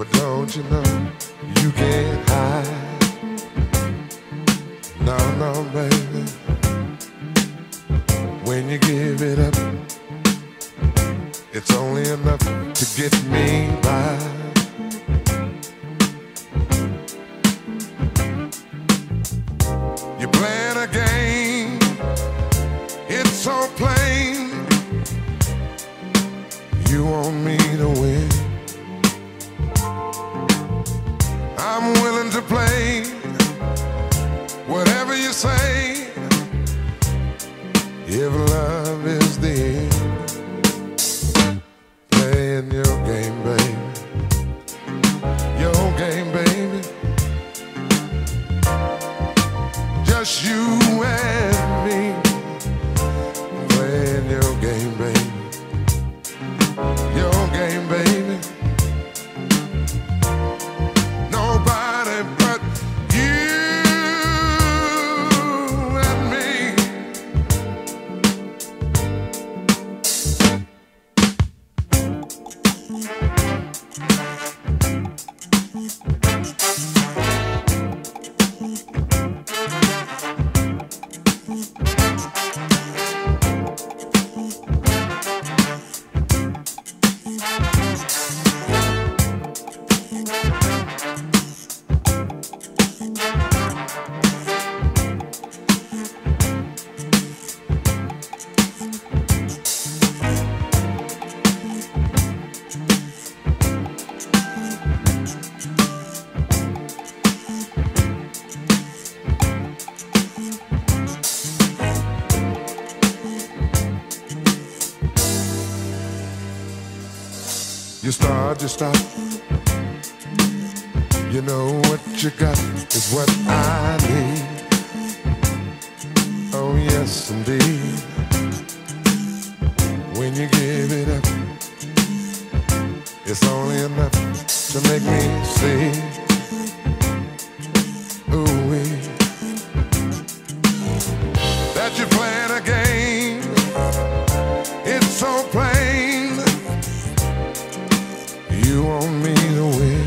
But don't you know you can't hide? No, no, baby. When you give it up, it's only enough to get me by. You're playing a game, it's so plain. You want me to win. To play You start, stop. You know what you got is what I need. Oh, yes, indeed. When you give it up, it's only enough to make me see. Me the win.